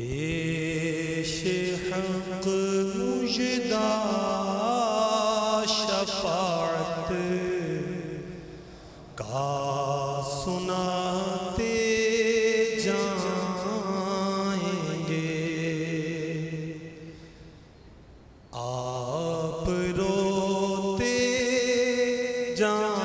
پیش حق مجدہ شفاعت کا سناتے جائیں گے۔ آپ روتے جائیں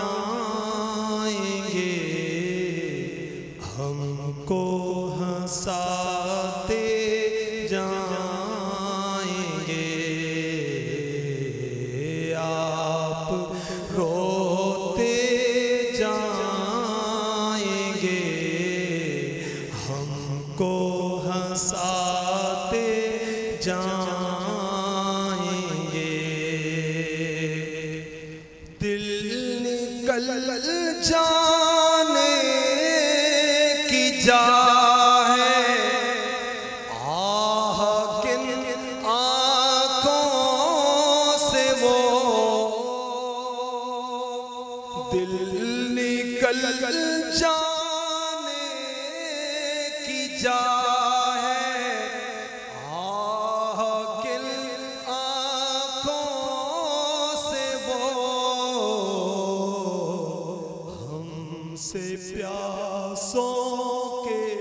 کو ہنساتے جائیں گے۔ دل نکل جانے کی جا دل نکل جانے جا ہے۔ آہ آنکھوں سے وہ۔ ہم سے پیاسوں کے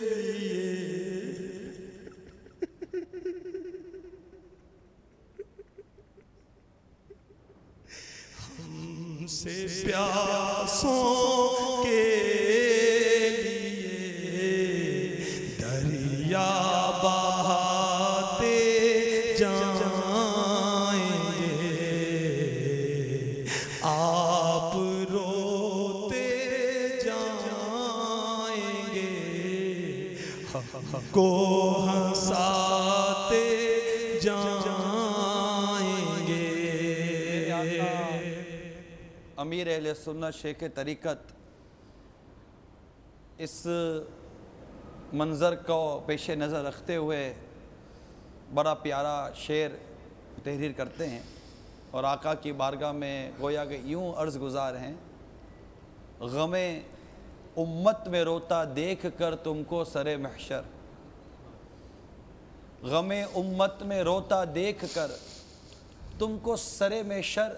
لیے۔ ہم سے پیاسوں جائیں گے۔ آپ روتے جائیں گے۔ کو ہنساتے جائیں گے۔ امیر اہل سنت شیخ طریقت اس منظر کو پیش نظر رکھتے ہوئے بڑا پیارا شعر تحریر کرتے ہیں اور آقا کی بارگاہ میں گویا کہ یوں عرض گزار ہیں، غم امت میں روتا دیکھ کر تم کو سر محشر۔ غم امت میں روتا دیکھ کر تم کو سر محشر،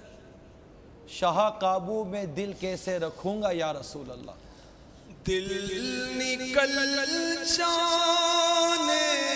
شاہ قابو میں دل کیسے رکھوں گا یا رسول اللہ؟ دل نکل جانے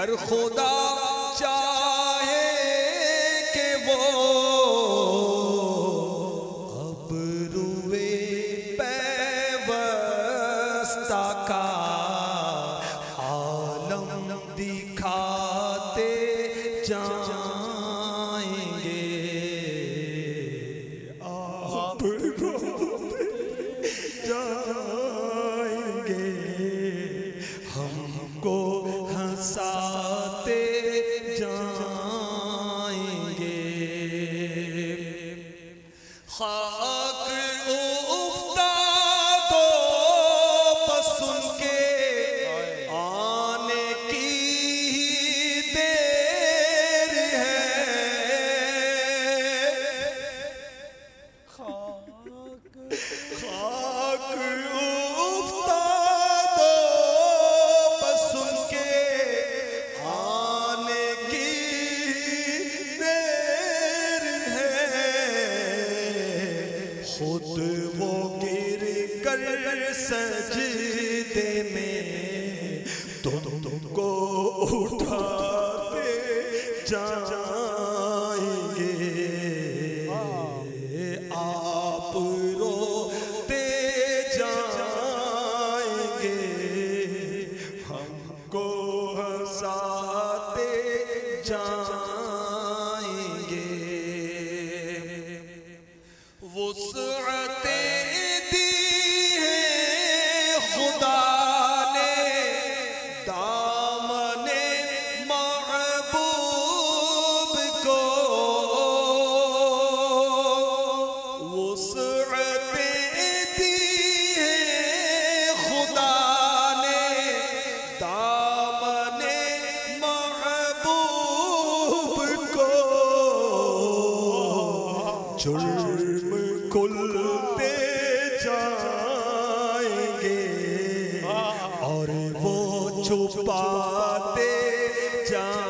گر خدا چاہے کہ وہ اب روے پیوستہ کا عالم دکھاتے جان جرم کھلتے جائیں گے۔ اور وہ چھپاتے جائیں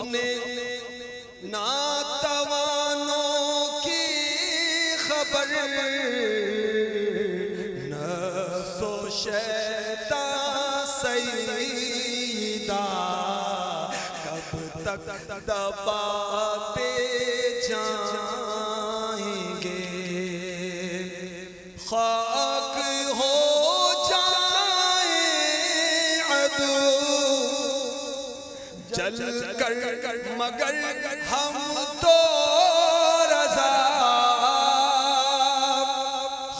اپنے ناتوانوں کی خبر نفس و شیطان سیدہ کب تک دباتے جان جل کر مگر ہم تو رضا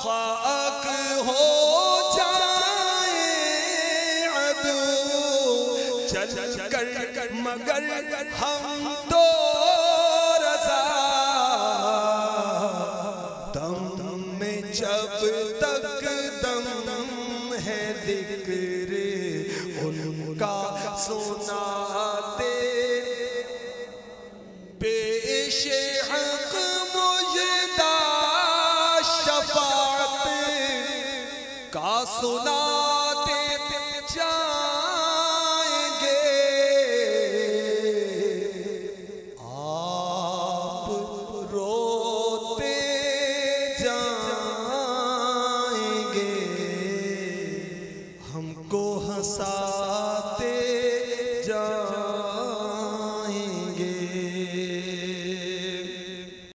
خاک ہو جائیں عدو۔ جل کر مگر ہم تو رضا۔ دم میں جب تک دم ہے ذکر ان کا سناتے۔ پیش حق مجدہ شفاعت۔ کا سناتے